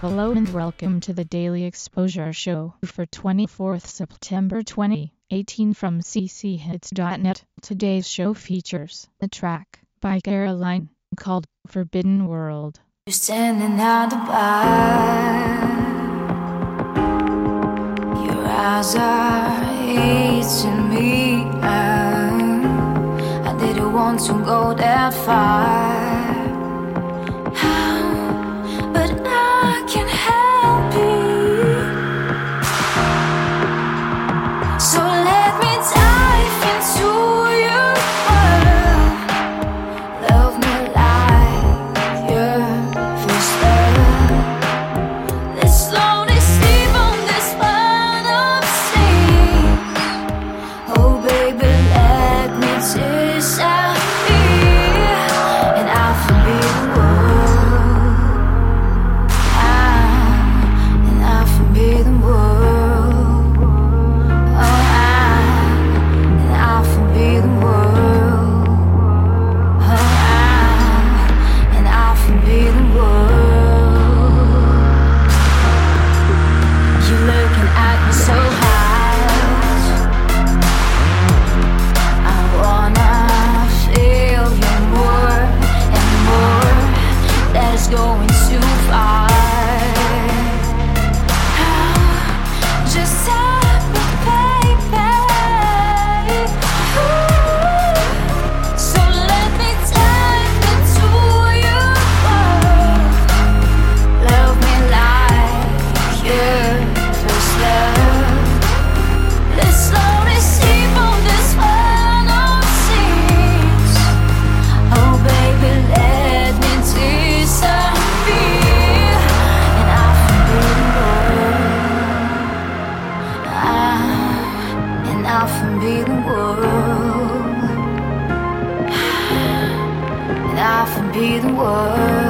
Hello and welcome to the Daily Exposure Show for 24th September 2018 from cchits.net. Today's show features the track by Caroline called Forbidden World. You're standing at the bar. Your eyes are eating me. I didn't want to go that far. I forbid the world. I forbid the world.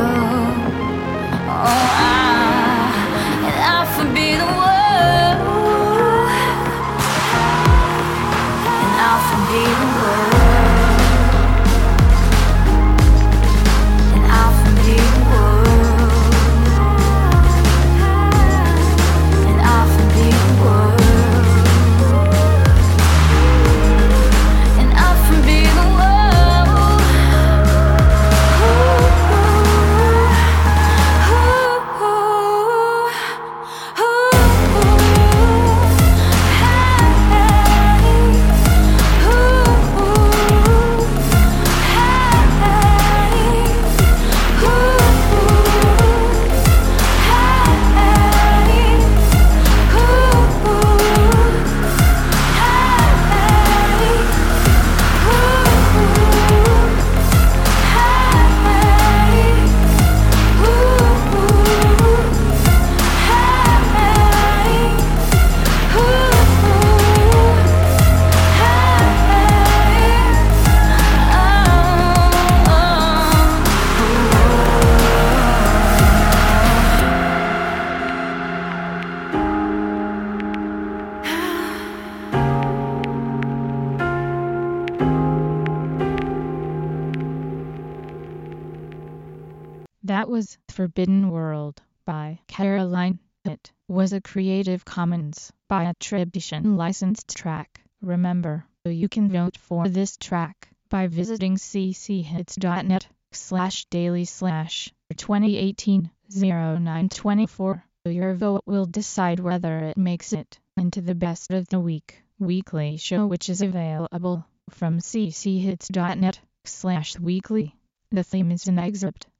That was Forbidden World by Caroline. It was a Creative Commons by attribution licensed track. Remember, you can vote for this track by visiting cchits.net slash daily slash 2018 0924. Your vote will decide whether it makes it into the best of the week weekly show which is available from cchits.net slash weekly. The theme is an excerpt